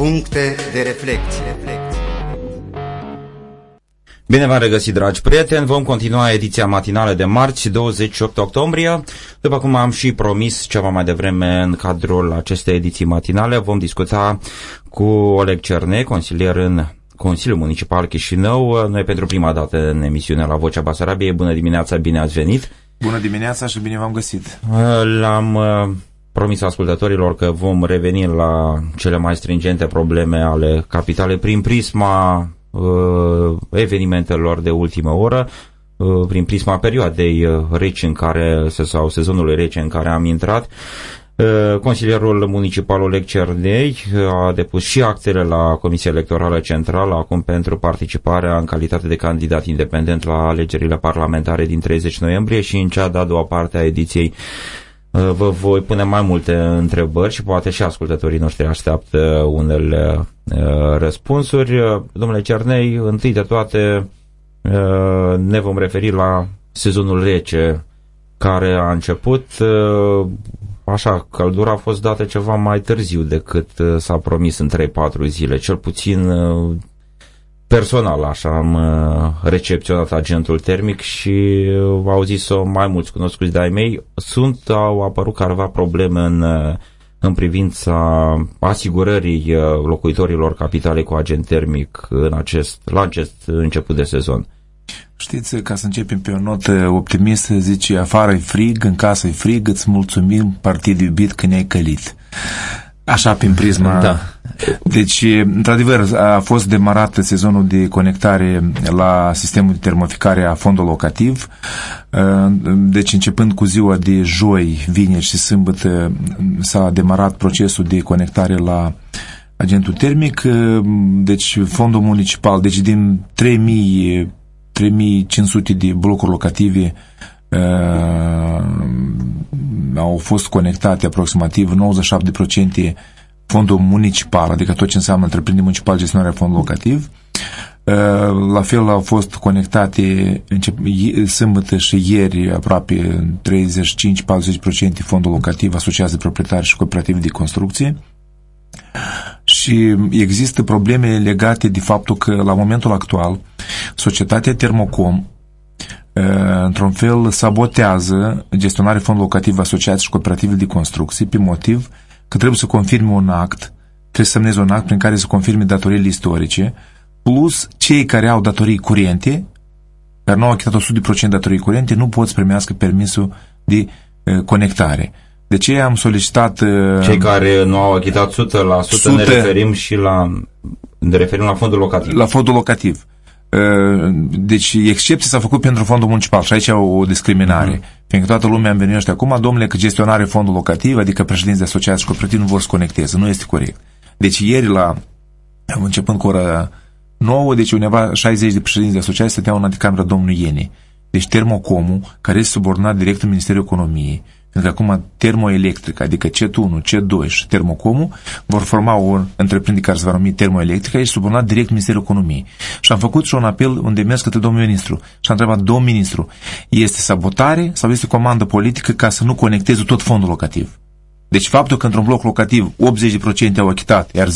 Puncte de reflecție. Bine v-am regăsit, dragi prieteni. Vom continua ediția matinală de marți, 28 octombrie. După cum am și promis ceva mai devreme în cadrul acestei ediții matinale, vom discuta cu Oleg Cerne, consilier în Consiliul Municipal Chișinău. Noi pentru prima dată în emisiune la Vocea Basarabiei. Bună dimineața, bine ați venit! Bună dimineața și bine v-am găsit! L-am uh, promis ascultătorilor că vom reveni la cele mai stringente probleme ale capitalei prin prisma uh, evenimentelor de ultimă oră, uh, prin prisma perioadei uh, reci în care, sau sezonului rece în care am intrat. Uh, consilierul municipal Oleg Cernei a depus și actele la Comisia Electorală Centrală acum pentru participarea în calitate de candidat independent la alegerile parlamentare din 30 noiembrie și în cea de-a doua parte a ediției uh, vă voi pune mai multe întrebări și poate și ascultătorii noștri așteaptă unele uh, răspunsuri. Domnule Cernei, întâi de toate ne vom referi la sezonul rece care a început așa, căldura a fost dată ceva mai târziu decât uh, s-a promis în 3-4 zile, cel puțin uh, personal așa am uh, recepționat agentul termic și au zis-o mai mulți cunoscuți de-ai mei, sunt, au apărut careva probleme în, în privința asigurării locuitorilor capitalei cu agent termic în acest, la acest început de sezon. Știți, ca să începem pe o notă optimistă, zice, afară e frig, în casă e frig, îți mulțumim, partid iubit, că ne-ai călit. Așa, prin prisma... Da. Deci, într-adevăr, a fost demarat sezonul de conectare la sistemul de termoficare a fondului locativ. Deci, începând cu ziua de joi, vineri și sâmbătă, s-a demarat procesul de conectare la agentul termic. Deci, fondul municipal, deci din 3000 3500 de blocuri locative uh, au fost conectate aproximativ 97% fondul municipal, adică tot ce înseamnă întreprindere municipal gestionarea fondului locativ. Uh, la fel au fost conectate sâmbătă și ieri aproape 35-40% fondul locativ asociați de proprietari și cooperative de construcție și există probleme legate de faptul că la momentul actual societatea Termocom într-un fel sabotează gestionarea fondului locativ asociat și cooperative de construcții pe motiv că trebuie să confirme un act, trebuie să semneze un act prin care să confirme datoriile istorice, plus cei care au datorii curente, dar nu au achitat 100% datorii curente, nu pot să primească permisul de conectare. De ce am solicitat... Uh, Cei care nu au achitat 100%, 100 ne referim și la... Ne referim la fondul locativ. La fondul locativ. Uh, deci excepție s-a făcut pentru fondul municipal și aici o, o discriminare. Uh-huh. Fiindcă toată lumea îmi vine ăștia acum, domnule, că gestionare fondul locativ, adică președinții de asociații și cooperativ nu vor să conecteze. Nu este corect. Deci ieri la, începând cu ora 9, deci undeva 60 de președinți de asociații stăteau în anticamera domnului Ieni. Deci Termocomul, care este subordonat direct în Ministerul Economiei, pentru că acum termoelectrica, adică CET1, CET2 și termocomul vor forma o întreprindere care se va numi termoelectrica și subordonat direct Ministerul Economiei. Și am făcut și un apel unde mers către domnul ministru și am întrebat, domnul ministru, este sabotare sau este comandă politică ca să nu conecteze tot fondul locativ? Deci faptul că într-un bloc locativ 80% au achitat, iar 10%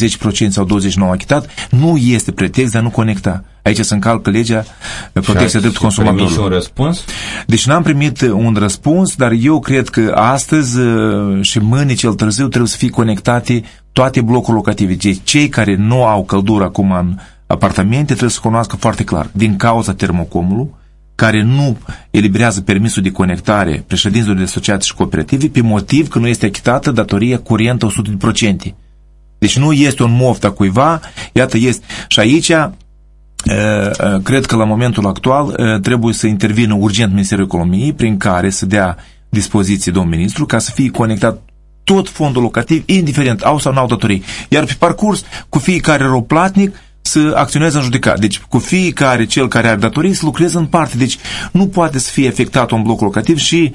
sau 20% nu au achitat, nu este pretext de a nu conecta. Aici se încalcă legea protecția dreptului consumatorului. un răspuns? Deci n-am primit un răspuns, dar eu cred că astăzi uh, și mâine cel târziu trebuie să fie conectate toate blocurile locative. Deci cei care nu au căldură acum în apartamente trebuie să cunoască foarte clar. Din cauza termocomului, care nu eliberează permisul de conectare președinților de asociații și cooperative pe motiv că nu este achitată datoria curentă 100%. Deci nu este un moft a cuiva, iată este. Și aici cred că la momentul actual trebuie să intervină urgent Ministerul Economiei prin care să dea dispoziție domnul ministru ca să fie conectat tot fondul locativ, indiferent au sau nu au datorii. Iar pe parcurs, cu fiecare rău platnic, să acționeze în judecat. Deci cu fiecare cel care are datorii să lucreze în parte. Deci nu poate să fie afectat un bloc locativ și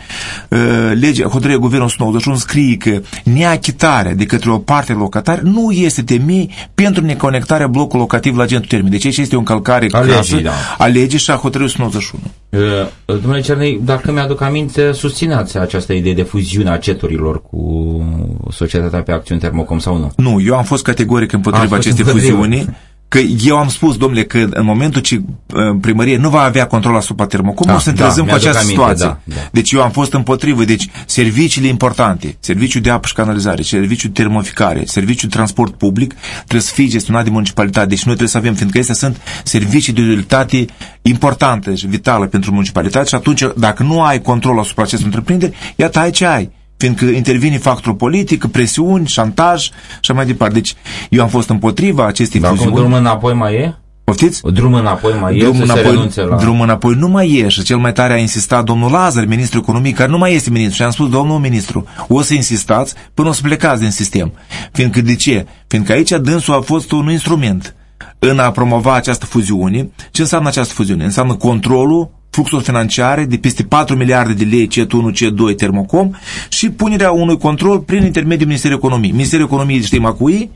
uh, legea, hotărârea Guvernului 191 scrie că neachitarea de către o parte locatare nu este temei pentru neconectarea blocului locativ la agentul termen. Deci aici este o încălcare A legii, crasă da. a legii și a hotărârii 191. Uh, Domnule Cernei, dacă mi-aduc aminte, susțineați această idee de fuziune a ceturilor cu societatea pe acțiuni Termocom sau nu? Nu, eu am fost categoric Ați împotriva fost acestei împotrivă. fuziuni, că eu am spus, domnule, că în momentul ce uh, primărie nu va avea control asupra Termocom, Da, o să ne da, trezăm cu mi-aduc această aminte, situație. da, da. Deci eu am fost împotrivă. Deci serviciile importante, serviciul de apă și canalizare, serviciul de termoficare, serviciul de transport public, trebuie să fie gestionat de municipalitate. Deci noi trebuie să avem, fiindcă astea sunt servicii de utilitate importante și vitală pentru municipalitate și atunci, dacă nu ai control asupra acestor întreprinderi, iată, ai ce ai fiindcă intervine factorul politic, presiuni, șantaj și așa mai departe. Deci eu am fost împotriva acestei Dar acum fuziuni. drum înapoi mai e? Poftiți? Drum înapoi mai e Drum să se înapoi, renunțe la... drum înapoi nu mai e și cel mai tare a insistat domnul Lazar, ministrul economiei, care nu mai este ministru. Și am spus, domnul ministru, o să insistați până o să plecați din sistem. Fiindcă de ce? Fiindcă aici dânsul a fost un instrument în a promova această fuziune. Ce înseamnă această fuziune? Înseamnă controlul fluxuri financiare de peste 4 miliarde de lei CET1, CET2, Termocom și punerea unui control prin intermediul Ministerului Economiei. Ministerul Economiei știm a cui,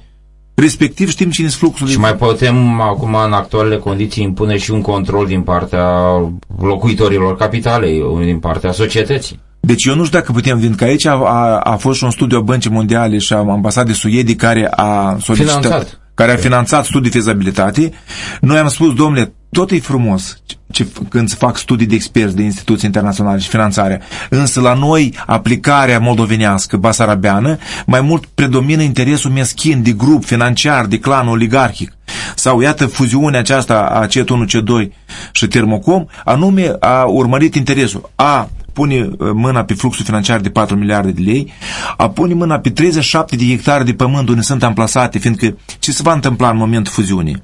respectiv știm cine sunt fluxurile. Și mai putem acum în actualele condiții impune și un control din partea locuitorilor capitalei, din partea societății. Deci eu nu știu dacă putem vin că aici a, a, a fost și un studiu a Băncii Mondiale și a ambasadei Suedii care a solicitat, Finanțat. Care a finanțat studii de fezabilitate. Noi am spus, domnule, tot e frumos ce, când se fac studii de experți de instituții internaționale și finanțarea, însă la noi aplicarea moldovenească, basarabeană, mai mult predomină interesul meschin de grup financiar, de clan oligarhic. Sau iată fuziunea aceasta a CET1, C2 și Termocom, anume a urmărit interesul a pune uh, mâna pe fluxul financiar de 4 miliarde de lei, a pune mâna pe 37 de hectare de pământ unde sunt amplasate, fiindcă ce se va întâmpla în momentul fuziunii?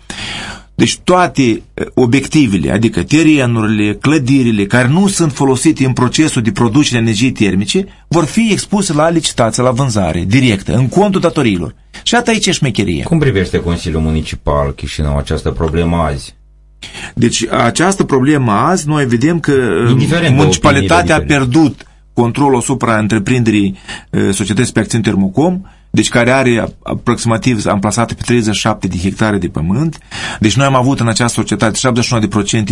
Deci toate uh, obiectivele, adică terenurile, clădirile care nu sunt folosite în procesul de producere a energiei termice, vor fi expuse la licitație, la vânzare, directă, în contul datoriilor. Și atât aici e șmecherie. Cum privește Consiliul Municipal Chișinău această problemă azi? Deci această problemă azi, noi vedem că uh, Indiferent de municipalitatea a opiniile pierdut controlul asupra întreprinderii uh, societății pe acțiuni Termocom, deci care are aproximativ amplasate pe 37 de hectare de pământ. Deci noi am avut în această societate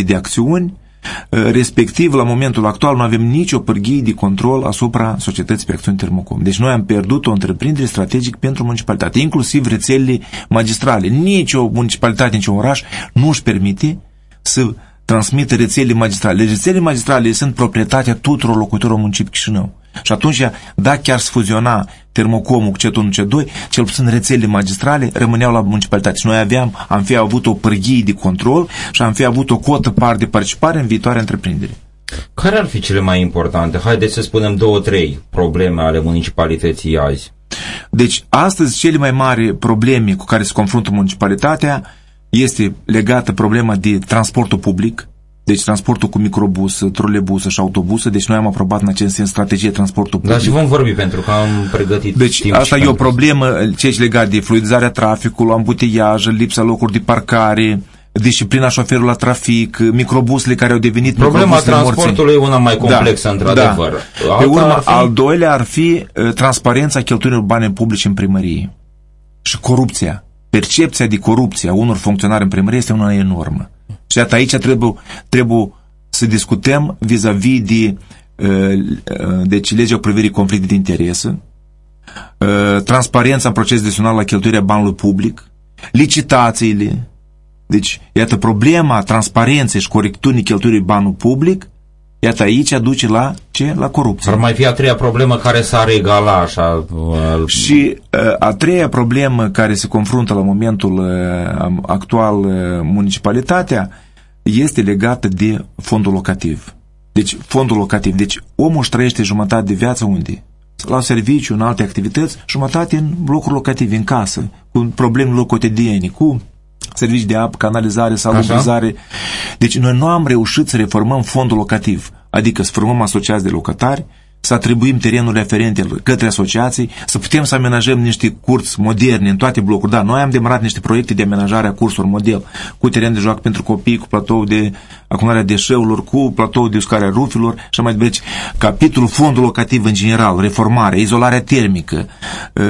71% de acțiuni, uh, respectiv la momentul actual nu avem nicio pârghie de control asupra societății pe acțiuni Termocom. Deci noi am pierdut o întreprindere strategic pentru municipalitate, inclusiv rețelele magistrale. Nici o municipalitate, nici un oraș nu își permite să transmită rețelele magistrale. Deci rețelele magistrale sunt proprietatea tuturor locuitorilor municipiului Chișinău. Și atunci, dacă chiar se fuziona termocomul cu C1, C2, cel puțin rețelele magistrale rămâneau la municipalitate. Și noi aveam, am fi avut o pârghie de control și am fi avut o cotă par de participare în viitoare întreprindere. Care ar fi cele mai importante? Haideți să spunem două, trei probleme ale municipalității azi. Deci, astăzi, cele mai mari probleme cu care se confruntă municipalitatea este legată problema de transportul public, deci transportul cu microbus, trolebus și autobus. Deci noi am aprobat în acest sens strategie transportul public. Dar și vom vorbi pentru că am pregătit Deci timp asta și e o pentru- problemă, ce e legat de fluidizarea traficului, ambuteiaj, lipsa locuri de parcare, disciplina șoferului la trafic, microbusele care au devenit Problema microbusele morții. transportului e una mai complexă, Da, într-adevăr. Da. Alta Pe urmă, ar fi- al doilea ar fi uh, transparența cheltuielor bani publici în primărie și corupția. Percepția de corupție a unor funcționari în primărie este una enormă. Și iată, aici trebuie, trebuie să discutăm vis-a-vis de uh, uh, deci legea cu privirii conflicte de interese, uh, transparența în proces decizional la cheltuirea banului public, licitațiile. Deci, iată, problema transparenței și corecturnii cheltuirii banului public, iată, aici aduce la ce? La corupție. Ar mai fi a treia problemă care s-ar egala așa. uh, Și uh, a treia problemă care se confruntă la momentul uh, am- actual uh, municipalitatea este legată de fondul locativ. Deci, fondul locativ. Deci, omul își trăiește jumătate de viață unde? La serviciu, în alte activități, jumătate în blocuri locative, în casă, cu probleme lor cotidiene, cu servicii de apă, canalizare, salubrizare. Deci noi nu am reușit să reformăm fondul locativ, adică să formăm asociați de locatari, să atribuim terenurile aferente către asociații, să putem să amenajăm niște curți moderne în toate blocurile. Da, noi am demarat niște proiecte de amenajare a cursurilor model, cu teren de joacă pentru copii, cu platou de acumularea deșeurilor, cu platou de uscare a rufilor și mai departe. Capitolul fondul locativ în general, reformare, izolarea termică, ă,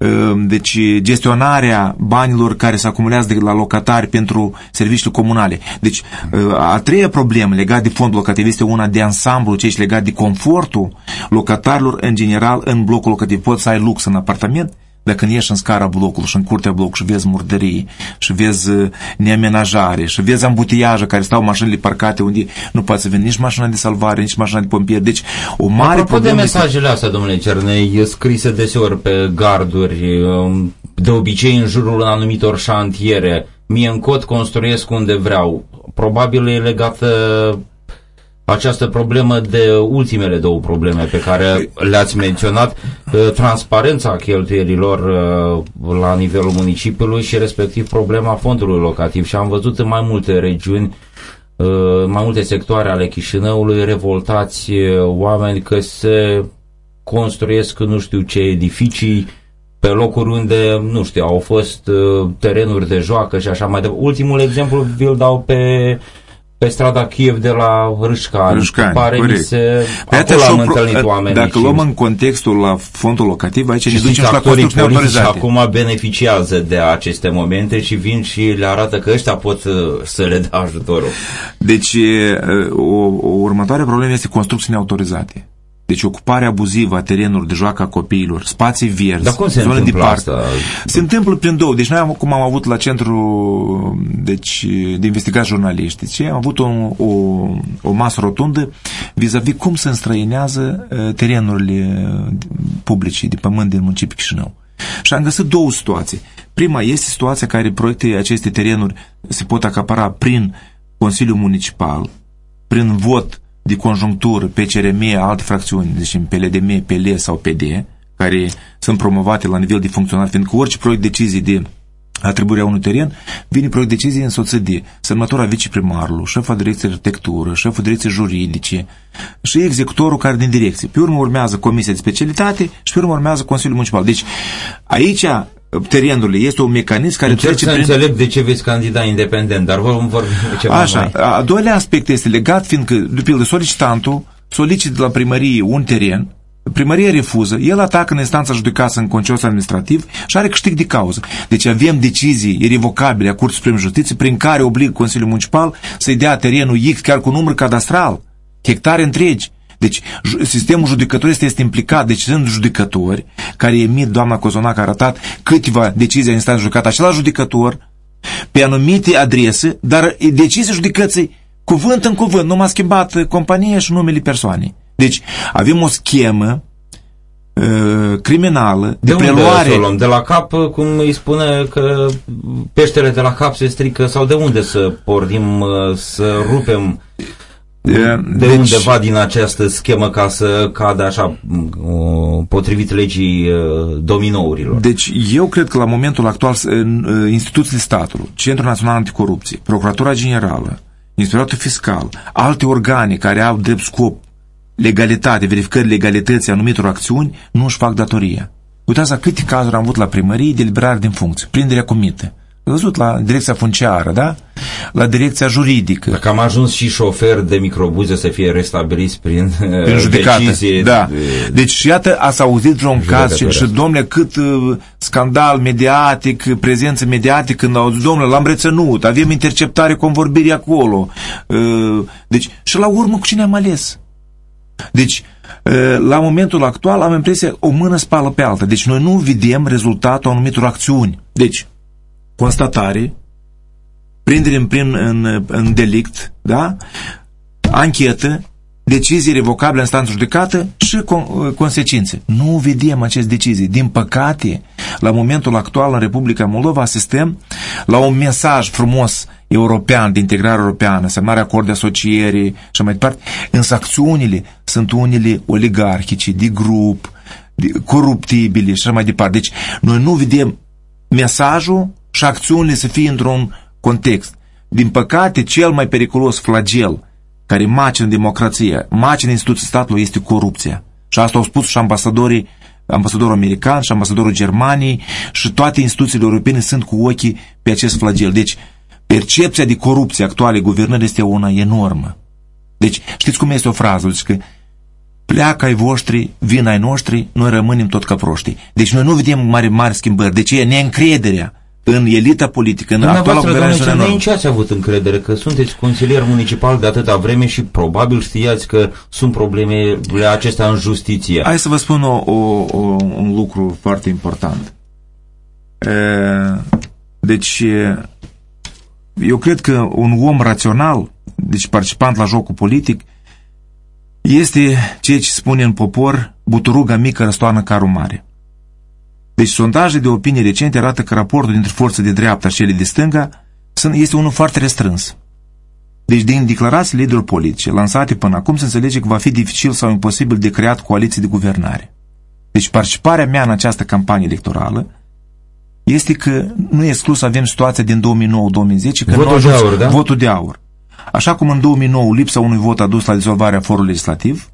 ă, deci gestionarea banilor care se acumulează de la locatari pentru serviciile comunale. Deci ă, a treia problemă legată de fondul locativ este una de ansamblu, ce este legat de confortul locatarilor în general în blocul locativ. Poți să ai lux în apartament, dar când ieși în scara blocului și în curtea blocului și vezi murdării și vezi uh, neamenajare și vezi ambutiaje care stau mașinile parcate unde nu poate să vină nici mașina de salvare, nici mașina de pompieri. Deci o mare Apropo problemă de mesajele astea, domnule Cernei, scrise deseori pe garduri, um, de obicei în jurul anumitor șantiere, mie în cod construiesc unde vreau. Probabil e legată această problemă de ultimele două probleme pe care le-ați menționat, uh, transparența cheltuielilor uh, la nivelul municipiului și respectiv problema fondului locativ. Și am văzut în mai multe regiuni, uh, mai multe sectoare ale Chișinăului, revoltați oameni că se construiesc nu știu ce edificii pe locuri unde, nu știu, au fost terenuri de joacă și așa mai departe. Ultimul exemplu vi-l dau pe pe strada Kiev de la Râșcani. Râșcani, Pare corect. mi se... Pe Acolo am pro- întâlnit oameni. Dacă luăm în contextul la fondul locativ, aici ne și ducem și la actorii construcții politici neautorizate. acum beneficiază de aceste momente și vin și le arată că ăștia pot uh, să le dea ajutorul. Deci, e, o, o următoare problemă este construcții neautorizate. Deci ocuparea abuzivă a terenurilor de joacă a copiilor, spații verzi, Dar cum se zone de întâmplă parc. asta? Se întâmplă prin două. Deci noi, am, cum am avut la centru deci, de investigați jurnaliști, deci, am avut o, o, o masă rotundă vis-a-vis cum se înstrăinează uh, terenurile uh, publice de pământ din municipiul Chișinău. Și am găsit două situații. Prima este situația care proiecte aceste terenuri se pot acapara prin Consiliul Municipal, prin vot de conjunctură pe CRM, alte fracțiuni, deci în PLDM, PL sau PD, care sunt promovate la nivel de funcționar, fiindcă orice proiect de decizie de atribuirea unui teren, vine proiect de decizie însoțit de semnătura viceprimarului, șefa direcției arhitectură, șeful direcției juridice și executorul care din direcție. Pe urmă urmează comisia de specialitate și pe urmă urmează Consiliul Municipal. Deci aici terenurile este un mecanism care Încerc trece să prin... înțeleg de ce veți candida independent, dar vom vorbi ceva Așa, mai... a doilea aspect este legat, fiindcă, de pildă, solicitantul solicită de la primărie un teren, primăria refuză, el atacă în instanța judecată în concurs administrativ și are câștig de cauză. Deci avem decizii irrevocabile a Curții Supreme Justiție prin care obligă Consiliul Municipal să-i dea terenul X chiar cu număr cadastral, hectare întregi. Deci ju- sistemul judecătoresc este implicat, deci sunt judecători care emit, doamna Cozonac a arătat câteva decizii în instanță judecată, același judecător pe anumite adrese, dar decizia judecății cuvânt în cuvânt, nu m-a schimbat uh, compania și numele persoanei. Deci avem o schemă uh, criminală de, De unde preluare să o luăm? De la cap, cum îi spune că peștele de la cap se strică sau de unde să pornim, uh, să rupem de, de undeva din această schemă ca să cadă așa uh, potrivit legii uh, dominourilor. Deci eu cred că la momentul actual s- în, uh, instituțiile statului, Centrul Național Anticorupție, Procuratura Generală, Inspectoratul Fiscal, alte organe care au drept scop legalitate, verificări legalității anumitor acțiuni, nu își fac datoria. Uitați la câte cazuri am avut la primărie de liberare din funcție, prinderea comită. Ați văzut la direcția funciară, da? La direcția juridică. Dacă am ajuns și șofer de microbuze să fie restabiliți prin, Prin judecată. decizie Da. de- Deci, iată, ați auzit vreun caz și, și Judecătorească. domnule, cât uh, scandal mediatic, prezență mediatică, când au zis, domnule, l-am reținut, avem interceptare convorbirii acolo. Uh, deci, și la urmă, cu cine am ales? Deci, uh, la momentul actual am impresia o mână spală pe alta. Deci noi nu vedem rezultatul anumitor acțiuni. Deci, constatare, prindere în, prin, în, în delict, da? anchetă, decizii revocabile în instanță judecată și con- consecințe. Nu vedem aceste decizii. Din păcate, la momentul actual în Republica Moldova asistăm la un mesaj frumos european, de integrare europeană, semnarea acord de asociere și mai departe, însă acțiunile sunt unele oligarhice, de grup, de, coruptibile și așa mai departe. Deci, noi nu vedem mesajul și acțiunile să fie într-un context. Din păcate, cel mai periculos flagel care macină democrația, macină instituții statului este corupția. Și asta au spus și ambasadorii ambasadorul american și ambasadorul Germaniei și toate instituțiile europene sunt cu ochii pe acest flagel. Deci, percepția de corupție actuale guvernări este una enormă. Deci, știți cum este o frază? Deci că pleacă ai voștri, vin ai noștri, noi rămânem tot ca proștii. Deci noi nu vedem mari, mari schimbări. Deci e neîncrederea în elita politică, în actuala guvernare În ce ați avut încredere? Că sunteți consilier municipal de atâta vreme și probabil știați că sunt problemele acestea în justiție. Hai să vă spun o, o, o, un lucru foarte important. E, deci, eu cred că un om rațional, deci participant la jocul politic, este ceea ce spune în popor, buturuga mică răstoarnă carul mare. Deci sondaje de opinie recente arată că raportul dintre forțe de dreapta și cele de stânga este unul foarte restrâns. Deci din declarații liderilor politice lansate până acum se înțelege că va fi dificil sau imposibil de creat coaliții de guvernare. Deci participarea mea în această campanie electorală este că nu e exclus să avem situația din 2009-2010 votul de aur, da? votul de aur. Așa cum în 2009 lipsa unui vot a dus la dizolvarea forului legislativ,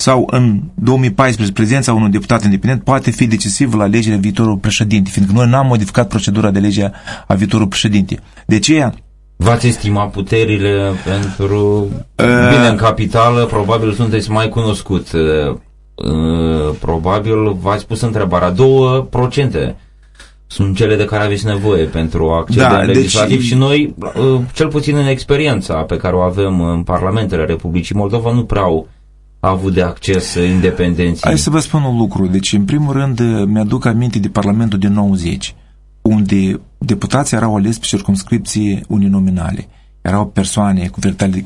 sau în 2014 prezența unui deputat independent poate fi decisiv la alegerea viitorului președinte, fiindcă noi n-am modificat procedura de lege a viitorului președinte. De aceea, V-ați estimat puterile pentru... Uh, Bine, în capitală probabil sunteți mai cunoscut. Uh, uh, probabil v-ați pus întrebarea. 2% sunt cele de care aveți nevoie pentru a accede da, în legislativ deci... și noi, uh, cel puțin în experiența pe care o avem în Parlamentele Republicii Moldova, nu prea au a avut de acces independenții? Hai să vă spun un lucru. Deci, în primul rând, mi-aduc aminte de Parlamentul din 90, unde deputații erau ales pe circumscripții uninominale. Erau persoane cu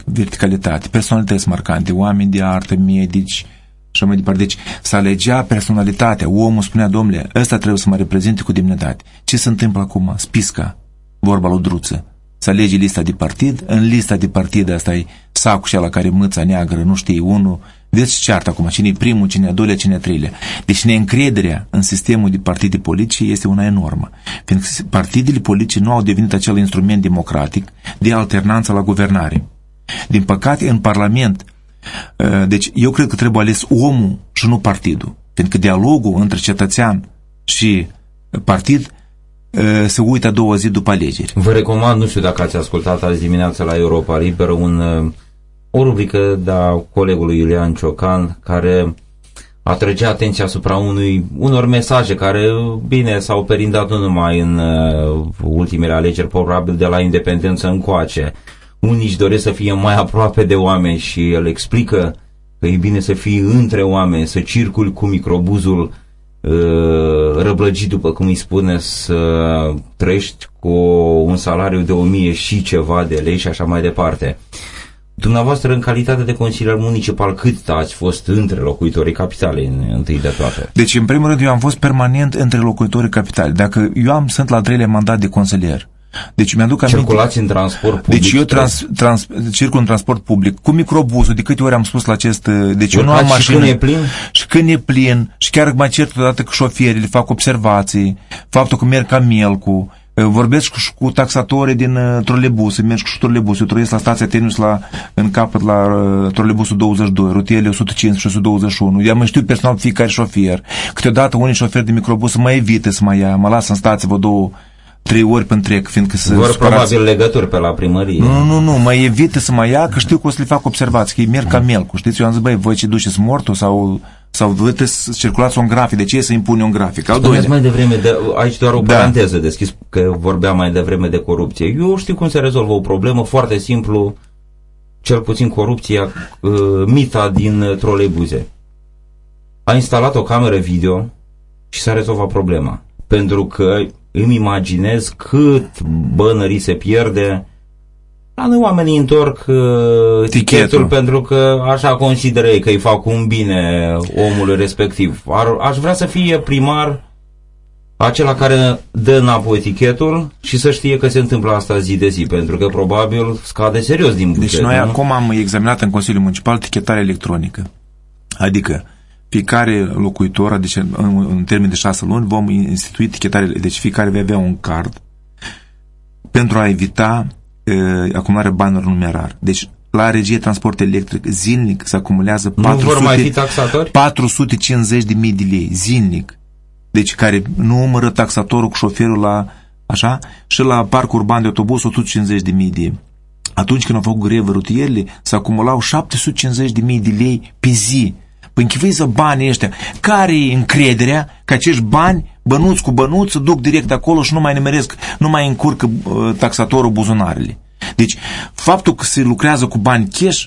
verticalitate, personalități marcante, oameni de artă, medici, și mai departe. Deci să alegea personalitatea. Omul spunea, domnule, ăsta trebuie să mă reprezinte cu demnitate. Ce se întâmplă acum? Spisca, vorba lui Druță. Să alege lista de partid, în lista de partid asta e sacul și la care mâța neagră, nu știe unul, Vedeți ceartă acum, cine e primul, cine e a doilea, cine e a treilea. Deci neîncrederea în sistemul de partide politice este una enormă. Pentru că partidele politice nu au devenit acel instrument democratic de alternanță la guvernare. Din păcate, în Parlament, ă, deci eu cred că trebuie ales omul și nu partidul. Pentru că dialogul între cetățean și partid ă, se uită două zi după alegeri. Vă recomand, nu știu dacă ați ascultat azi dimineața la Europa Liberă, un ă, o rubrică de a colegului Iulian Ciocan care atrăgea atenția asupra unui, unor mesaje care, bine, s-au perindat nu numai în uh, ultimele alegeri, probabil de la independență încoace. Unii își doresc să fie mai aproape de oameni și el explică că e bine să fii între oameni, să circuli cu microbuzul uh, răblăgit, după cum îi spune, să trăiești cu un salariu de o mie și ceva de lei și așa mai departe. Dumneavoastră, în calitate de consilier municipal, cât ați fost între locuitorii capitale, întâi de toate? Deci, în primul rând, eu am fost permanent între locuitorii capitale. Dacă eu am, sunt la treilea mandat de consilier. Deci mi-aduc aminte... Circulați în transport public? Deci eu trans, trans, circul în transport public, cu microbuzul, de câte ori am spus la acest... Deci eu nu am mașină. Și când e plin? Și când e plin, și chiar mai cert odată cu șoferii, le fac observații, faptul că merg ca mielcu, Vorbesc cu, cu taxatorii din uh, trolebus, mergi cu trolebus, eu trăiesc la stația Terminus la, în capăt la uh, trolebusul 22, rutiele 150 și 121. Eu mă știu personal fiecare șofer. Câteodată unii șoferi de microbus mă evită să mă ia, mă lasă în stație, vă două trei ori pe întreg, fiindcă să Vor probabil legături pe la primărie. Nu, nu, nu, mă evită să mă ia, că știu că o să le fac observații, că ei merg ca melcu, știți? Eu am zis, băi, voi ce duceți mortul sau sau trebuie să circulați un grafic. De ce să impune un grafic? Al doilea. mai devreme, de, aici doar o da. paranteză deschis, că vorbeam mai devreme de corupție. Eu știu cum se rezolvă o problemă foarte simplu, cel puțin corupția, uh, mita din troleibuze. A instalat o cameră video și s-a rezolvat problema. Pentru că îmi imaginez cât bănării se pierde la noi oamenii întorc uh, tichetul pentru că așa consideră ei că îi fac un bine omului respectiv. Ar, aș vrea să fie primar acela care dă înapoi etichetul și să știe că se întâmplă asta zi de zi, pentru că probabil scade serios din buget. Deci noi nu? acum am examinat în Consiliul Municipal tichetarea electronică. Adică fiecare locuitor, deci în, în termen de șase luni, vom institui tichetare, deci fiecare va avea un card pentru a evita acumularea banilor numerar. Deci la regie transport electric zilnic se acumulează 400, nu vor mai fi taxatori? 450 de mii de lei zilnic. Deci care nu numără taxatorul cu șoferul la așa și la parc urban de autobuz 150 de mii de atunci când au făcut grevă rutierile, se acumulau 750 de mii de lei pe zi. Păi închivuiți banii ăștia. Care e încrederea că acești bani, bănuți cu bănuți, duc direct acolo și nu mai nimeresc, nu mai încurcă uh, taxatorul buzunarele. Deci, faptul că se lucrează cu bani cash,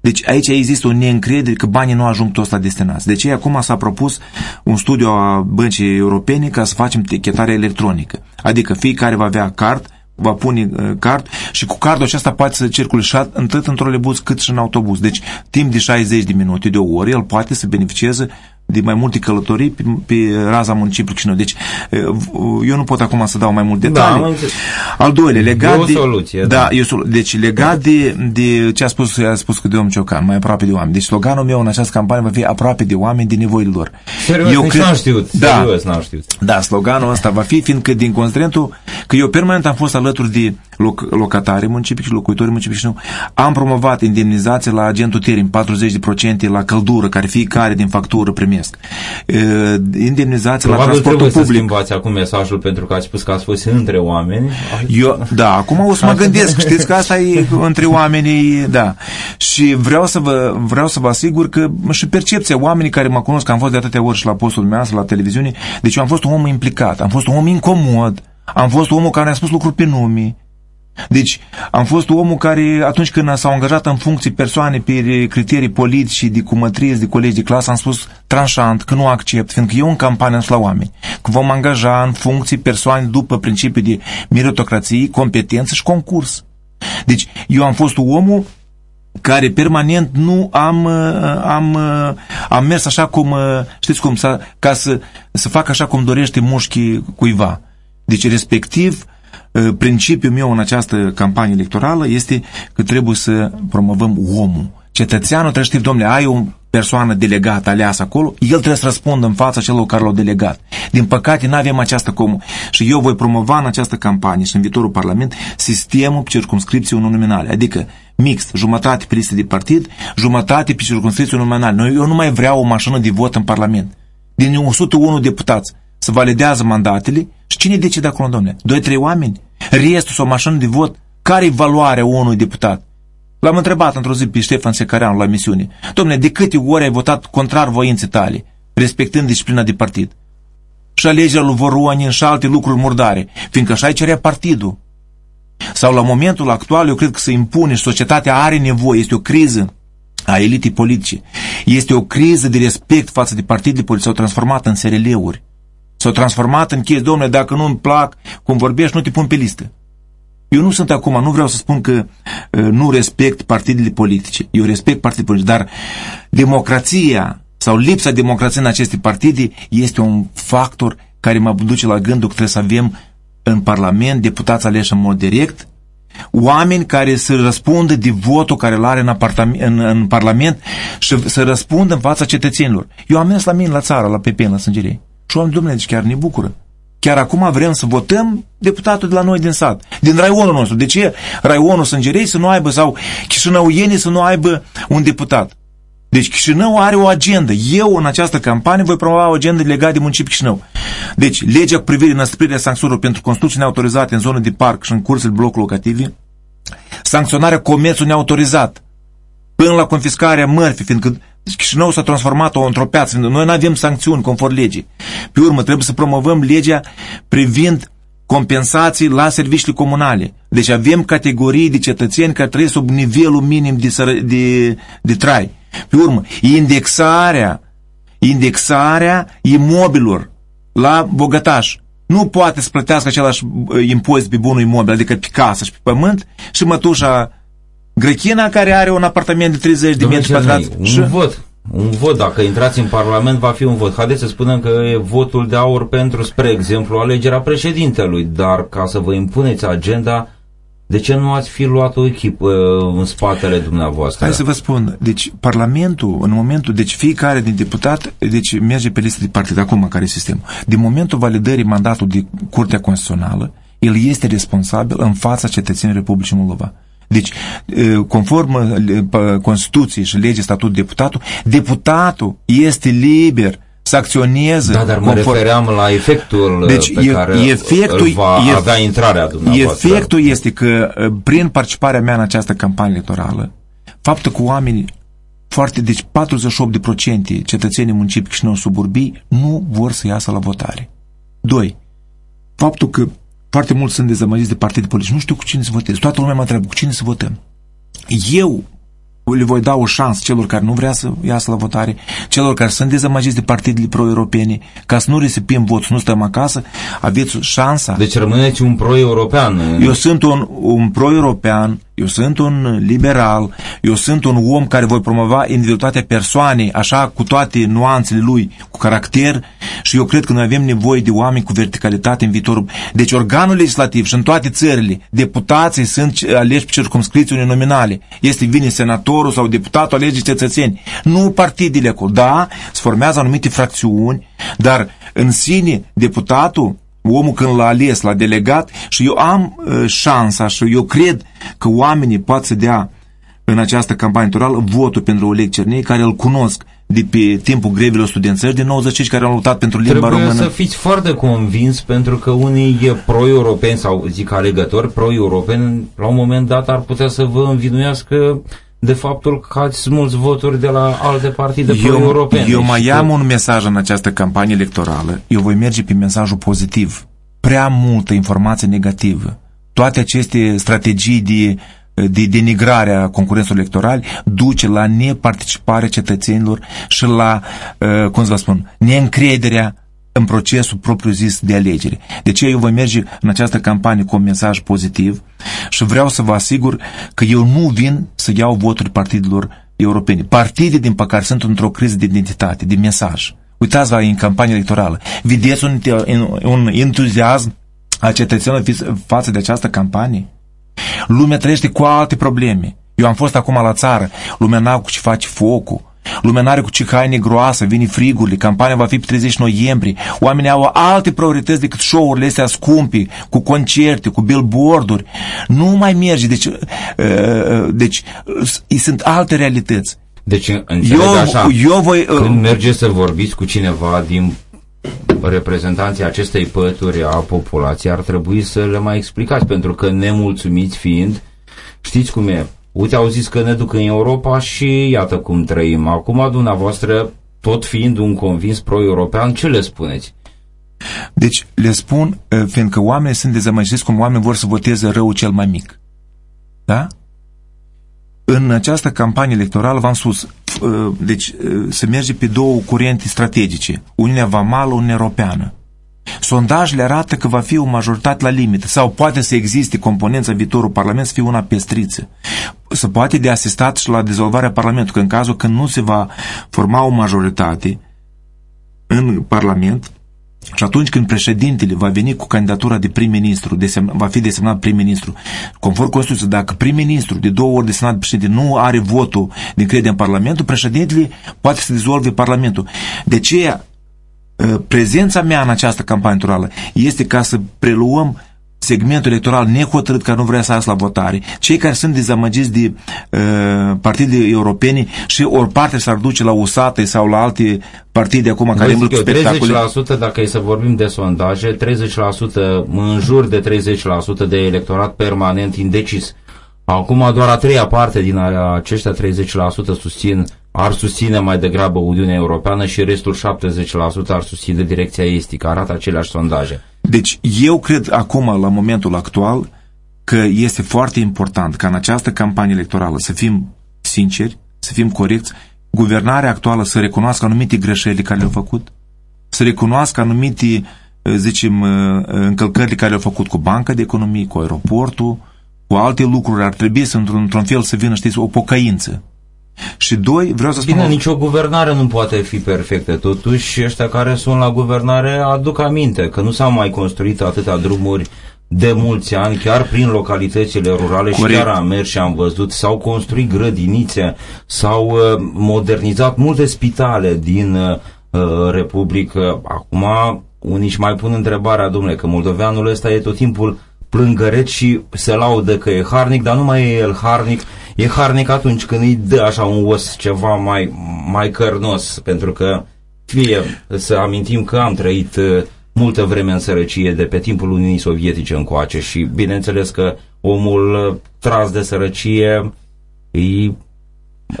deci aici există o neîncredere că banii nu ajung toți la destinați. Deci acum s-a propus un studiu a băncii europene ca să facem tichetare electronică. Adică fiecare va avea card, va pune uh, card și cu cardul acesta poate să circule atât în trolebus cât și în autobuz. Deci timp de 60 de minute, de o oră, el poate să beneficieze de mai multe călătorii pe, pe raza municipiului Chișinău. Deci, eu nu pot acum să dau mai multe da, detalii. Da, Al doilea, legat e o soluție, de... Da, da. E o soluție. Deci, legat de, de ce a spus, a spus că de om Ciocan, mai aproape de oameni. Deci, sloganul meu în această campanie va fi aproape de oameni, de nevoile lor. Serios, eu cred... n-am știut. Da, Serios, n-am știut. Da, sloganul ăsta va fi, fiindcă din considerentul că eu permanent am fost alături de loc, locatari municipiului și locuitorii municipiului Chișinău, am promovat indemnizații la agentul Terim, 40% la căldură, care fiecare din factură primesc. Indemnizații la transportul public. Probabil trebuie să acum mesajul pentru că ați spus că ați fost între oameni. Eu, da, acum o să mă gândesc, știți că asta e între oamenii, da. Și vreau să vă, vreau să vă asigur că și percepția oamenii care mă cunosc, că am fost de atâtea ori și la postul meu, la televiziune, deci eu am fost un om implicat, am fost un om incomod, am fost omul care a spus lucruri pe nume, deci, am fost omul care, atunci când s-au angajat în funcții persoane pe criterii politici, de cumătrie, de colegi de clasă, am spus tranșant că nu accept, fiindcă eu în campanie sunt la oameni, că vom angaja în funcții persoane după principiul de meritocrație, competență și concurs. Deci, eu am fost omul care permanent nu am, am, am mers așa cum, știți cum, să, ca să, să fac așa cum dorește mușchii cuiva. Deci, respectiv, Ă, principiul meu în această campanie electorală este că trebuie să promovăm omul. Cetățeanul trebuie să știi, domnule, ai o persoană delegată aleasă acolo, el trebuie să răspundă în fața celor care l-au delegat. Din păcate, nu avem această comu. Și eu voi promova în această campanie și în viitorul Parlament sistemul circumscripției uninominale, adică mixt, jumătate pe listă de partid, jumătate pe circumscripție uninominale. Eu nu mai vreau o mașină de vot în Parlament. Din 101 deputați să validează mandatele și cine decide acolo, domnule? Doi, trei oameni? Restul sau mașină de vot? Care-i valoarea unui deputat? L-am întrebat într-o zi pe Ștefan Secareanu la misiune. Domnule, de câte ori ai votat contrar voinței tale, respectând disciplina de partid? Și alegerea lui Voronin și alte lucruri murdare, fiindcă așa-i cerea partidul. Sau la momentul actual, eu cred că se impune și societatea are nevoie, este o criză a elitei politice. Este o criză de respect față de partidele politice, s-au transformat în SRL-uri. S-au transformat în chestii, domnule, dacă nu-mi plac cum vorbești, nu te pun pe listă. Eu nu sunt acum, nu vreau să spun că uh, nu respect partidele politice. Eu respect partidele politice, dar democrația sau lipsa democrației în aceste partide este un factor care mă duce la gândul că trebuie să avem în Parlament deputați aleși în mod direct, oameni care să răspundă de votul care îl are în, în, în Parlament și să răspundă în fața cetățenilor. Eu am mers la mine la țară, la Pepen, la Sângerei. Și oameni, domnule, deci chiar ne bucură. Chiar acum vrem să votăm deputatul de la noi din sat, din raionul nostru. De ce raionul Sângerei să nu aibă, sau Chișinăuienii să nu aibă un deputat? Deci Chișinău are o agendă. Eu în această campanie voi promova o agendă legată de municipiul Chișinău. Deci legea cu privire în asprirea sancțiunilor pentru construcții neautorizate în zone de parc și în cursul bloc locative, sancționarea comerțului neautorizat, până la confiscarea mărfii, fiindcă deci Chișinău s-a transformat-o într-o piață. Noi nu avem sancțiuni conform legii. Pe urmă, trebuie să promovăm legea privind compensații la serviciile comunale. Deci avem categorii de cetățeni care trăiesc sub nivelul minim de, de, de trai. Pe urmă, indexarea, indexarea imobilor la bogătaș. Nu poate să plătească același uh, impozit pe bunul imobil, adică pe casă și pe pământ, și mătușa Grechina care are un apartament de 30 de metri pătrați. Un și... vot. Un vot, dacă intrați în Parlament, va fi un vot. Haideți să spunem că e votul de aur pentru, spre exemplu, alegerea președintelui, dar ca să vă impuneți agenda, de ce nu ați fi luat o echipă în spatele dumneavoastră? Hai să vă spun. Deci, Parlamentul, în momentul, deci fiecare din deputat, deci merge pe listă de partid, acum care e sistemul. Din momentul validării mandatului de Curtea Constituțională, el este responsabil în fața cetățenii Republicii Moldova. Deci, conform Constituției și legii statut deputatul, deputatul este liber să acționeze. Da, dar mă conform... refeream la efectul deci, pe e, care efectul, va e, avea intrarea dumneavoastră. Efectul este că, prin participarea mea în această campanie electorală, faptul că oamenii foarte, deci 48% cetățenii municipiului Chișinău suburbii nu vor să iasă la votare. Doi, faptul că foarte mulți sunt dezamăgiți de partide politice. Nu știu cu cine să votez. Toată lumea mă întreabă cu cine să votăm. Eu le voi da o șansă celor care nu vrea să iasă la votare, celor care sunt dezamăgiți de partidele pro-europene, ca să nu risipim vot, să nu stăm acasă, aveți șansa. Deci rămâneți un pro-european. Eu sunt un, un pro-european, eu sunt un liberal, eu sunt un om care voi promova individualitatea persoanei, așa cu toate nuanțele lui, cu caracter și eu cred că noi avem nevoie de oameni cu verticalitate în viitorul. Deci organul legislativ și în toate țările, deputații sunt aleși pe circumscripții nominale. Este vine senatorul sau deputatul alege cetățeni. Nu partidele acolo. Da, se formează anumite fracțiuni, dar în sine deputatul omul când l-a ales, l-a delegat și eu am uh, șansa și eu cred că oamenii pot să dea în această campanie electorală votul pentru Oleg Cernei, care îl cunosc de pe timpul grevilor studențări din 95 care au luptat pentru limba Trebuie română. să fiți foarte convins pentru că unii pro-europeni sau zic alegători pro-europeni la un moment dat ar putea să vă învinuiască de faptul că ați mulți voturi de la alte partide pro-europene. Eu mai am un mesaj în această campanie electorală. Eu voi merge pe mesajul pozitiv. Prea multă informație negativă. Toate aceste strategii de de denigrare a concurenților electorali duce la neparticiparea cetățenilor și la, uh, cum să vă spun, neîncrederea în procesul propriu-zis de alegere. De ce eu voi merge în această campanie cu un mesaj pozitiv și vreau să vă asigur că eu nu vin să iau voturi partidelor europene. Partide, din păcate, sunt într-o criză de identitate, de mesaj. Uitați-vă în campanie electorală. Vedeți un, un entuziasm a cetățenilor față de această campanie? Lumea trăiește cu alte probleme. Eu am fost acum la țară, lumea n-a cu ce face focul, Lumea n-are cu ce haine groasă, vine frigurile, campania va fi pe 30 noiembrie. Oamenii au alte priorități decât show-urile astea scumpe, cu concerte, cu billboard-uri. Nu mai merge. Deci, uh, uh deci uh, sunt alte realități. Deci, eu, așa, eu voi, uh, când mergeți să vorbiți cu cineva din reprezentanții acestei pături a populației, ar trebui să le mai explicați, pentru că nemulțumiți fiind, știți cum e, Uite, au zis că ne duc în Europa și iată cum trăim. Acum, dumneavoastră, tot fiind un convins pro-european, ce le spuneți? Deci, le spun, eh, fiindcă oamenii sunt dezamăgiți cum oamenii vor să voteze rău cel mai mic. Da? În această campanie electorală, v-am spus, eh, deci eh, se merge pe două curente strategice, Uniunea Vamală, Uniunea Europeană. Sondajele arată că va fi o majoritate la limită sau poate să existe componența viitorul Parlament să fie una pestriță. Se poate de asistat și la dezolvarea Parlamentului, că în cazul când nu se va forma o majoritate în Parlament, și atunci când președintele va veni cu candidatura de prim-ministru, va fi desemnat prim-ministru, conform Constituției, dacă prim-ministru de două ori desemnat președinte nu are votul de încredere în Parlamentul, președintele poate să dizolve Parlamentul. De ce Uh, prezența mea în această campanie electorală este ca să preluăm segmentul electoral nehotărât care nu vrea să iasă la votare, cei care sunt dezamăgiți de uh, partide europene și ori parte s-ar duce la USATE sau la alte partide acum care îmi eu, spectacole. 30% dacă e să vorbim de sondaje, 30% în jur de 30% de electorat permanent indecis. Acum doar a treia parte din aceștia 30% susțin ar susține mai degrabă Uniunea Europeană și restul 70% ar susține direcția estică. Arată aceleași sondaje. Deci eu cred acum, la momentul actual, că este foarte important ca în această campanie electorală să fim sinceri, să fim corecți, guvernarea actuală să recunoască anumite greșeli care le-au făcut, să recunoască anumite, zicem, încălcări care le-au făcut cu banca de economie, cu aeroportul, cu alte lucruri. Ar trebui să, într-un fel, să vină, știți, o pocăință și doi, vreau să spun... Bine, nicio guvernare nu poate fi perfectă. Totuși, ăștia care sunt la guvernare aduc aminte că nu s-au mai construit atâtea drumuri de mulți ani, chiar prin localitățile rurale Corect. și chiar am mers și am văzut, s-au construit grădinițe, s-au uh, modernizat multe spitale din uh, uh, Republică. Acum, unii își mai pun întrebarea, domnule, că moldoveanul ăsta e tot timpul plângăreț și se laudă că e harnic, dar nu mai e el harnic, e harnic atunci când îi dă așa un os ceva mai, mai cărnos, pentru că fie să amintim că am trăit uh, multă vreme în sărăcie de pe timpul Uniunii Sovietice încoace și bineînțeles că omul uh, tras de sărăcie îi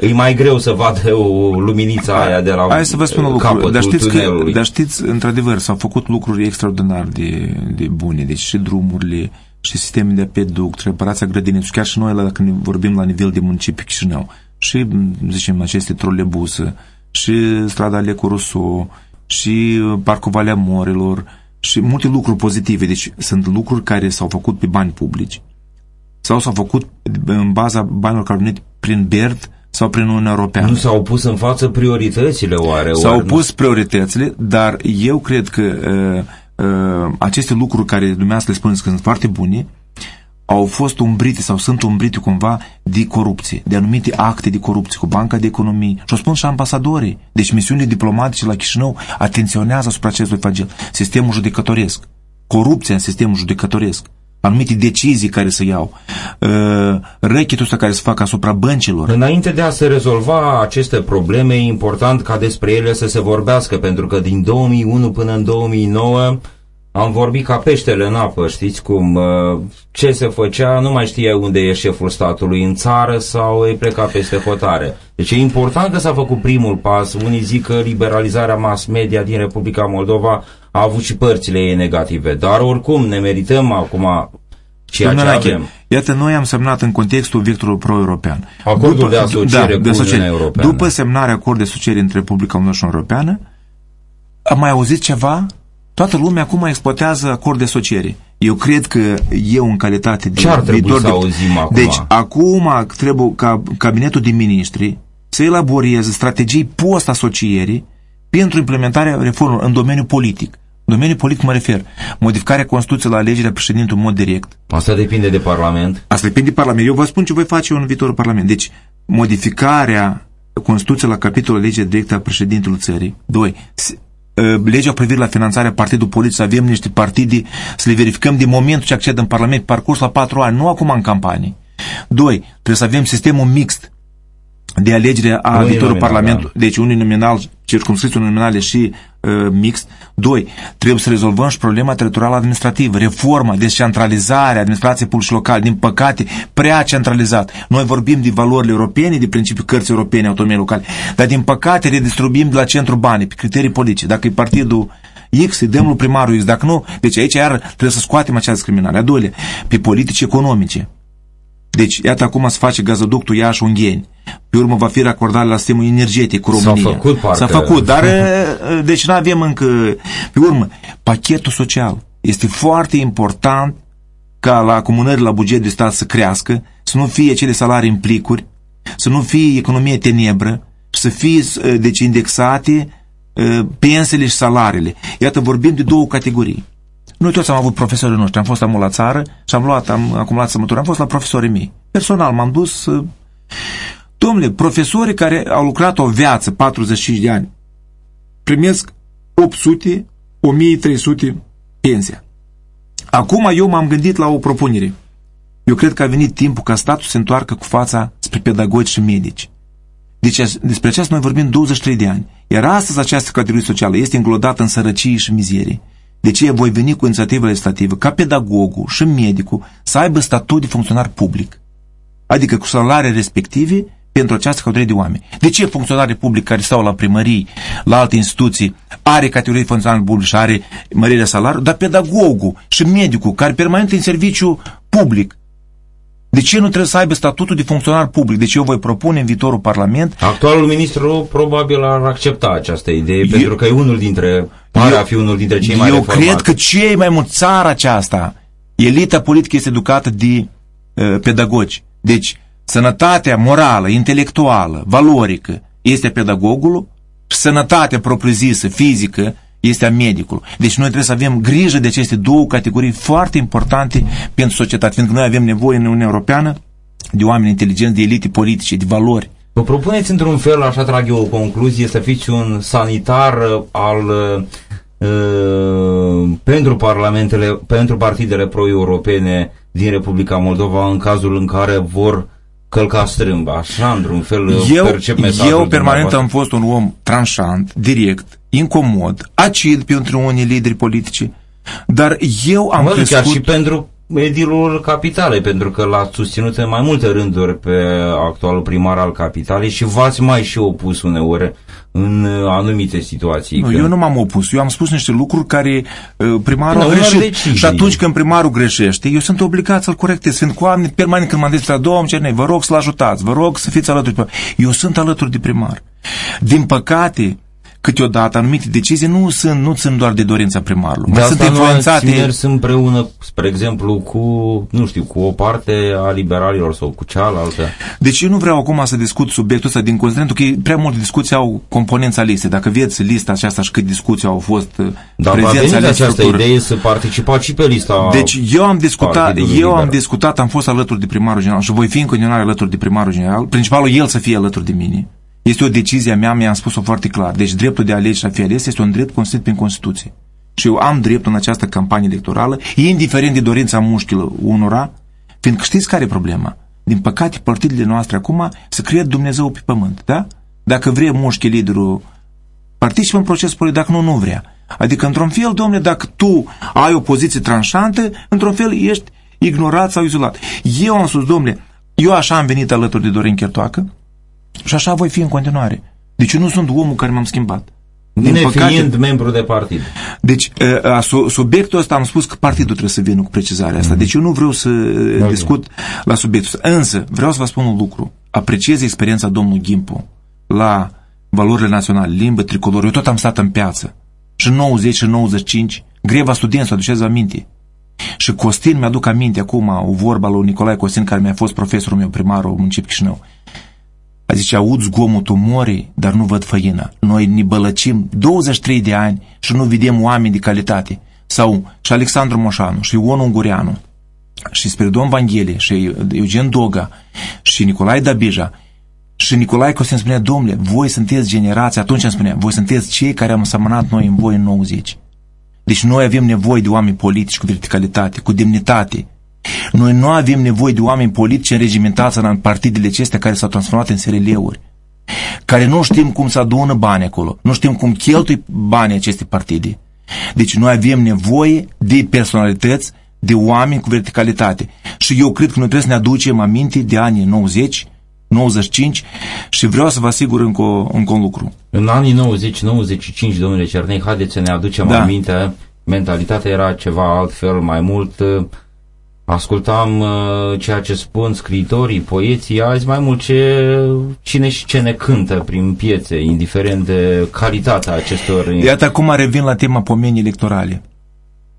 E mai greu să vadă o luminiță aia de la Hai să vă spun un lucru, dar știți, că, dar știți, într-adevăr, s-au făcut lucruri extraordinar de, de bune, deci și drumurile, și sistemele de apeduct, reparația grădinițului, chiar și noi, la, când vorbim la nivel de municipiu Chișinău, și, zicem, aceste trolebuse, și strada Lecu Rousseau, și Parcul Valea Morilor, și multe lucruri pozitive. Deci sunt lucruri care s-au făcut pe bani publici sau s-au făcut în baza banilor care au venit prin BERT sau prin Uniunea Europeană. Nu s-au pus în față prioritățile oare? S-au pus prioritățile, dar eu cred că uh, uh, aceste lucruri care dumneavoastră le spuneți că sunt foarte bune, au fost umbrite sau sunt umbrite cumva de corupție, de anumite acte de corupție cu Banca de Economie. Și o spun și ambasadorii. Deci misiunile diplomatice la Chișinău atenționează asupra acestui fragil. Sistemul judecătoresc. Corupția în sistemul judecătoresc anumite decizii care se iau, uh, rechetul ăsta care se fac asupra băncilor. Înainte de a se rezolva aceste probleme, e important ca despre ele să se vorbească, pentru că din 2001 până în 2009 am vorbit ca peștele în apă, știți cum, uh, ce se făcea, nu mai știa unde e șeful statului, în țară sau îi pleca peste hotare. Deci e important că s-a făcut primul pas, unii zic că liberalizarea mass media din Republica Moldova a avut și părțile ei negative, dar oricum ne merităm acum ceea ce avem. Iată, noi am semnat în contextul vectorului pro-european. Acordul după, de asociere da, cu de asociere. Uniunea Europeană. După semnarea acordului de asociere între Republica Moldova și Europeană, am mai auzit ceva? Toată lumea acum exploatează acord de asociere. Eu cred că eu în calitate de Ce ar trebui să de... auzim acum? Deci, acum trebuie ca cabinetul de ministri să elaboreze strategii post-asocierii pentru implementarea reformelor în domeniul politic. În domeniul politic mă refer. Modificarea Constituției la alegerea președintelui în mod direct. Asta depinde de Parlament. Asta depinde de Parlament. Eu vă spun ce voi face în viitorul Parlament. Deci, modificarea Constituției la capitolul legea directă a președintelui țării. Doi, ă, legea privire la finanțarea partidului politic, să avem niște partide, să le verificăm din momentul ce acced în Parlament, parcurs la patru ani, nu acum în campanie. Doi, trebuie să avem sistemul mixt de alegere a viitorului Parlament, da. deci unii nominal, circunscripții nominale și uh, mixt. Doi, trebuie să rezolvăm și problema teritorială administrativă, reforma, descentralizarea administrației publice locale, din păcate, prea centralizat. Noi vorbim de valorile europene, de principiul cărții europene, autonomie locale, dar din păcate redistribuim de la centru banii, pe criterii politice. Dacă e partidul X, îi dăm lui primarul X, dacă nu, deci aici iar trebuie să scoatem acea discriminare. A doilea, pe politici economice. Deci, iată acum se face gazoductul Iași-Ungheni. Pe urmă va fi racordat la sistemul energetic cu România. S-a făcut, parcă. S-a făcut, dar deci nu avem încă... Pe urmă, pachetul social. Este foarte important ca la acumulări la buget de stat să crească, să nu fie cele salarii în plicuri, să nu fie economie tenebră, să fie deci indexate pensiile și salariile. Iată, vorbim de două categorii. Noi toți am avut profesorii noștri, am fost amul la țară și am luat, am acumulat sămături, am fost la profesorii mei. Personal m-am dus... Uh, domnule, profesorii care au lucrat o viață, 45 de ani, primesc 800, 1300 pensia. Acum eu m-am gândit la o propunere. Eu cred că a venit timpul ca statul să se întoarcă cu fața spre pedagogi și medici. Deci despre aceasta noi vorbim 23 de ani. Iar astăzi această categorie socială este înglodată în sărăcie și mizerie. De ce voi veni cu inițiativă legislativă ca pedagogul și medicul să aibă statut de funcționar public, adică cu salarii respective pentru această categorie de oameni. De ce funcționarii public care stau la primării, la alte instituții, are categorie de funcționar public și are mărirea salariului, dar pedagogul și medicul care permanent în serviciu public, de ce nu trebuie să aibă statutul de funcționar public? Deci eu voi propune în viitorul Parlament... Actualul ministru probabil ar accepta această idee, eu, pentru că e unul dintre... Pare eu, a fi unul dintre cei mai Eu reformați. cred că cei mai mult țara aceasta, elita politică este educată de uh, pedagogi. Deci, sănătatea morală, intelectuală, valorică este a pedagogului, sănătatea propriu-zisă, fizică, este a medicului. Deci noi trebuie să avem grijă de aceste două categorii foarte importante pentru societate, pentru că noi avem nevoie în Uniunea Europeană de oameni inteligenți, de elite politice, de valori. Vă propuneți într-un fel, așa trag eu o concluzie, să fiți un sanitar al uh, uh, pentru parlamentele, pentru partidele pro-europene din Republica Moldova în cazul în care vor călca strâmba, așa, într-un fel, eu, percep Eu permanent am fost un om tranșant, direct, incomod, acid pentru unii lideri politici, dar eu am mă, crescut... Chiar și pentru edilul capitalei, pentru că l-ați susținut în mai multe rânduri pe actualul primar al capitalei și v-ați mai și opus uneori în anumite situații. Nu, când... Eu nu m-am opus, eu am spus niște lucruri care uh, primarul a greșit. Decizii. Și atunci când primarul greșește, eu sunt obligat să-l corectez. Sunt cu oameni permanent când m-am zis la domnul Cernei, vă rog să-l ajutați, vă rog să fiți alături de Eu sunt alături de primar. Din păcate, câteodată anumite decizii nu sunt, nu sunt doar de dorința primarului. De sunt influențate. mers împreună, spre exemplu, cu, nu știu, cu o parte a liberalilor sau cu cealaltă. Deci eu nu vreau acum să discut subiectul ăsta din considerentul că prea multe discuții au componența listei. Dacă vedeți lista aceasta și cât discuții au fost uh, Dar prezența de această structură. idee să participați și pe lista Deci eu am discutat, eu am discutat, am fost alături de primarul general și voi fi în continuare alături de primarul general. Principalul el să fie alături de mine. Este o decizie a mea, mi-am spus-o foarte clar. Deci dreptul de a alege și a fi ales este un drept constituit prin Constituție. Și eu am dreptul în această campanie electorală, indiferent de dorința mușchilor unora, fiindcă știți care e problema? Din păcate, partidele noastre acum să cred Dumnezeu pe pământ, da? Dacă vrea mușchi liderul, participă în procesul politic, dacă nu, nu vrea. Adică, într-un fel, domnule, dacă tu ai o poziție tranșantă, într-un fel ești ignorat sau izolat. Eu am spus, domnule, eu așa am venit alături de Dorin Chertoacă, și așa voi fi în continuare. Deci eu nu sunt omul care m-am schimbat. Din Nefiind păcate, membru de partid. Deci, a, subiectul ăsta am spus că partidul trebuie să vină cu precizarea asta. Mm -hmm. Deci eu nu vreau să okay. discut la subiectul ăsta. Însă, vreau să vă spun un lucru. Apreciez experiența domnului Gimpu la valorile naționale, limbă, tricolor. Eu tot am stat în piață. Și 90 și 95, greva studenților, aduceți aminte. Și Costin mi-aduc aminte acum o vorba lui Nicolae Costin, care mi-a fost profesorul meu primarul în municipiul Chișinău. A zice, aud zgomotul morii, dar nu văd făina. Noi ne bălăcim 23 de ani și nu vedem oameni de calitate. Sau și Alexandru Moșanu, și Ion Ungureanu, și Spiridon Vanghelie, și Eugen Doga, și Nicolae Dabija, și Nicolae Costin spunea, domnule, voi sunteți generația, atunci îmi spunea, voi sunteți cei care am sămănat noi în voi în 90. Deci noi avem nevoie de oameni politici cu verticalitate, cu demnitate, noi nu avem nevoie de oameni politici înregimentați în partidele acestea care s-au transformat în SRL-uri, care nu știm cum să adună bani acolo, nu știm cum cheltui banii aceste partide. Deci noi avem nevoie de personalități, de oameni cu verticalitate. Și eu cred că noi trebuie să ne aducem aminte de anii 90, 95 și vreau să vă asigur încă, încă un lucru. În anii 90-95, domnule Cernei, haideți să ne aducem da. aminte, mentalitatea era ceva altfel, mai mult Ascultam uh, ceea ce spun scriitorii, poeții, azi mai mult ce, cine și ce ne cântă prin piețe, indiferent de calitatea acestor... Iată acum revin la tema pomenii electorale.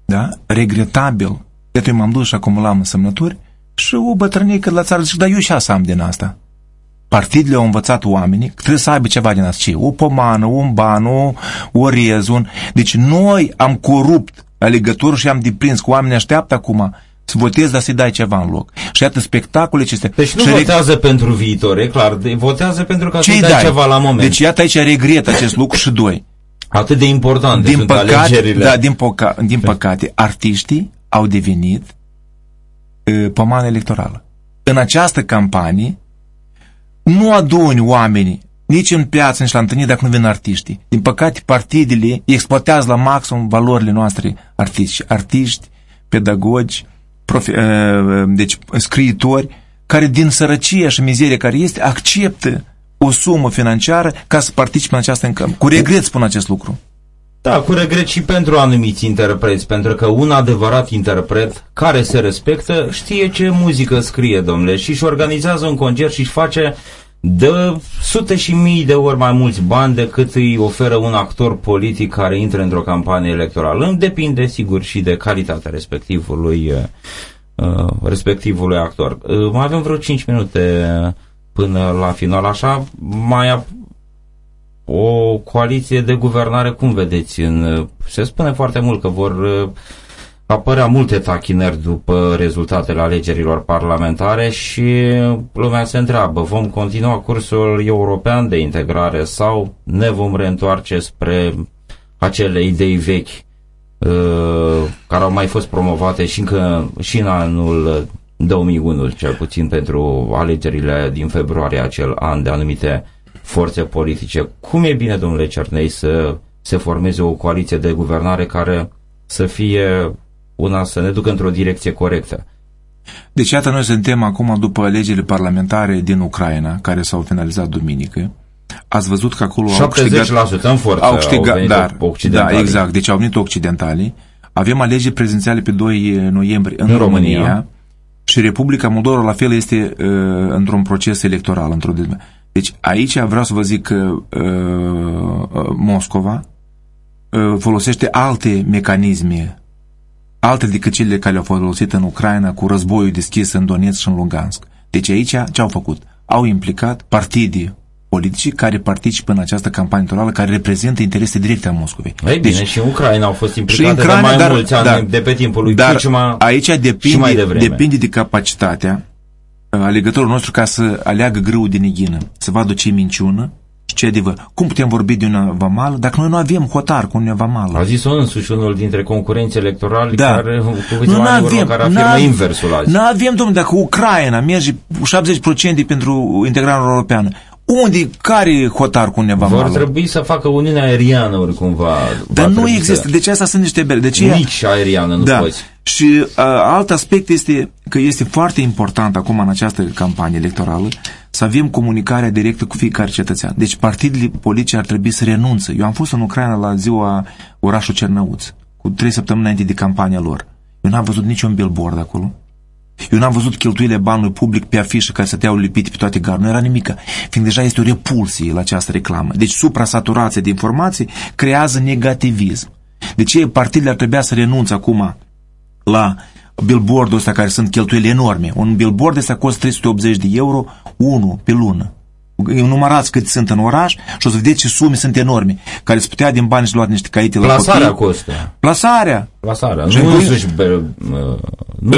Da? Regretabil. Iată, eu m-am dus și acumulam semnături și o bătrânică la țară zice, dar eu și asta am din asta. Partidele au învățat oamenii că trebuie să aibă ceva din asta. Ce? O pomană, un ban, o, o rez, un... Deci noi am corupt alegătorul și am deprins că oamenii așteaptă acum să votezi, dar să-i dai ceva în loc. Și iată spectacole ce este. Deci nu și votează reg... pentru viitor, e clar, votează pentru ca să-i dai, dai ceva la moment. Deci iată aici regret acest lucru și doi. Atât de important din sunt păcate, alegerile. Da, din, păca, din păcate, artiștii au devenit uh, pomană electorală. În această campanie nu aduni oamenii nici în piață, nici la întâlniri dacă nu vin artiștii. Din păcate, partidele exploatează la maxim valorile noastre artiști. Artiști, pedagogi, profi, uh, deci scriitori care din sărăcia și mizeria care este acceptă o sumă financiară ca să participe în această încăm. Cu regret spun acest lucru. Da, cu regret și pentru anumiți interpreți, pentru că un adevărat interpret care se respectă știe ce muzică scrie, domnule, și își organizează un concert și își face de sute și mii de ori mai mulți bani decât îi oferă un actor politic care intră într-o campanie electorală. Îmi depinde, sigur, și de calitatea respectivului, uh, respectivului actor. Uh, mai avem vreo 5 minute până la final, așa, mai o coaliție de guvernare, cum vedeți? În, se spune foarte mult că vor uh, apărea multe tachinări după rezultatele alegerilor parlamentare și lumea se întreabă, vom continua cursul european de integrare sau ne vom reîntoarce spre acele idei vechi uh, care au mai fost promovate și, încă, și în anul 2001, cel puțin pentru alegerile din februarie acel an de anumite forțe politice. Cum e bine, domnule Cernei, să se formeze o coaliție de guvernare care să fie una să ne ducă într-o direcție corectă? Deci, iată, noi suntem acum după alegerile parlamentare din Ucraina, care s-au finalizat duminică. Ați văzut că acolo 70% au câștigat, în forță au câștigat, au venit dar, occidentalii. Da, exact. Deci au venit occidentalii. Avem alegeri prezidențiale pe 2 noiembrie în, în România, România și Republica Moldova la fel este uh, într-un proces electoral. Într-o deci aici vreau să vă zic că uh, uh, Moscova uh, folosește alte mecanisme alte decât cele care le-au folosit în Ucraina cu războiul deschis în Donetsk și în Lugansk. Deci aici ce au făcut? Au implicat partidii politici care participă în această campanie electorală care reprezintă interese directe a Moscovei. Ei deci, bine, și în Ucraina au fost implicate Ucraina, de mai dar, mulți ani dar, de pe timpul lui dar Cucima aici depinde, și mai devreme. depinde de capacitatea uh, alegătorul nostru ca să aleagă grâu de neghină, să vadă ce minciună și ce adevăr. Cum putem vorbi de una vamală dacă noi nu avem hotar cu una vamală? A zis-o însuși unul dintre concurenții electorali da. care, cu nu avem, care afirmă inversul azi. Nu avem, domnule, dacă Ucraina merge 70% pentru integrarea europeană, unde, care hotar cu neva Vor trebui să facă uniunea aeriană ori cumva. Dar nu există, să... deci asta sunt niște bere. Deci Nici aeriană nu da. poți. Și uh, alt aspect este că este foarte important acum în această campanie electorală să avem comunicarea directă cu fiecare cetățean. Deci partidele politice ar trebui să renunțe. Eu am fost în Ucraina la ziua orașul Cernăuț, cu trei săptămâni înainte de campania lor. Eu n-am văzut niciun billboard acolo. Eu n-am văzut cheltuielile banului public pe afișă care să te lipite pe toate garurile. Nu era nimic. Fiind deja este o repulsie la această reclamă. Deci supra-saturație de informații creează negativism. De ce partidele ar trebui să renunțe acum la billboard-ul ăsta care sunt cheltuieli enorme. Un billboard ăsta costă 380 de euro, unul pe lună. Numărați cât sunt în oraș și o să vedeți ce sume sunt enorme, care se putea din bani și luat niște caite la Plasarea copii. costă. Plasarea. Plasarea. Nu însuși... Nu,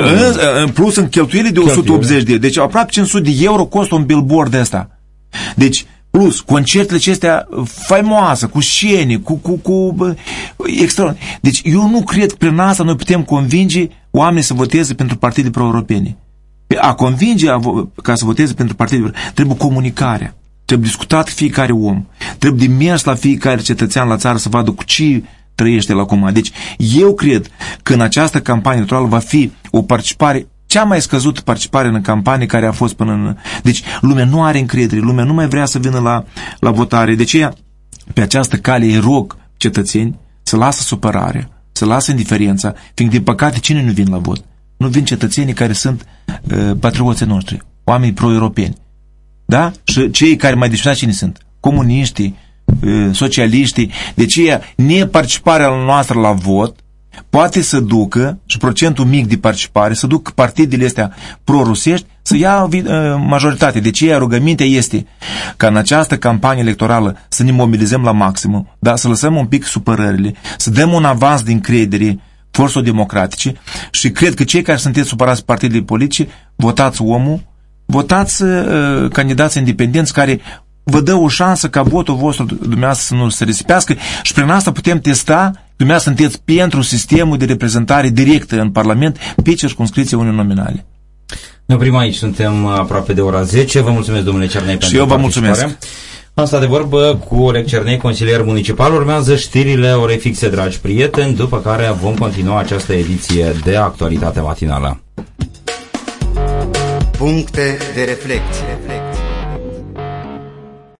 în plus, în cheltuieli de 180 de Deci aproape 500 de euro costă un billboard ăsta. Deci, plus, concertele acestea faimoase, cu scene, cu, cu, cu extra. Deci eu nu cred că prin asta noi putem convinge oamenii să voteze pentru partide pro-europene. A convinge a, ca să voteze pentru partide trebuie comunicarea. Trebuie discutat fiecare om. Trebuie de mers la fiecare cetățean la țară să vadă cu ce trăiește la acum. Deci eu cred că în această campanie electorală va fi o participare cea mai scăzută participare în campanie care a fost până în... Deci lumea nu are încredere, lumea nu mai vrea să vină la, la votare. De aceea, pe această cale îi rog cetățeni să lasă supărarea, să lasă indiferența, fiindcă din păcate cine nu vin la vot? Nu vin cetățenii care sunt uh, patrioții noștri, oameni pro-europeni. Da? Și cei care mai deșteptat cine sunt? Comuniștii, uh, socialiștii. De aceea, neparticiparea noastră la vot poate să ducă, și procentul mic de participare, să ducă partidele astea pro-rusești să ia uh, majoritate. De aceea rugămintea este ca în această campanie electorală să ne mobilizăm la maximum, da? să lăsăm un pic supărările, să dăm un avans din credere forțe democratice și cred că cei care sunteți supărați partidele politice, votați omul, votați uh, candidați independenți care vă dă o șansă ca votul vostru dumneavoastră să nu se risipească și prin asta putem testa dumneavoastră sunteți pentru sistemul de reprezentare directă în Parlament pe circunscripție nominale. Ne oprim aici, suntem aproape de ora 10. Vă mulțumesc, domnule Cernei, pentru Și eu vă mulțumesc. Asta de vorbă cu Oleg Cernei, consilier municipal. Urmează știrile ore fixe, dragi prieteni, după care vom continua această ediție de actualitate matinală. Puncte de reflecție.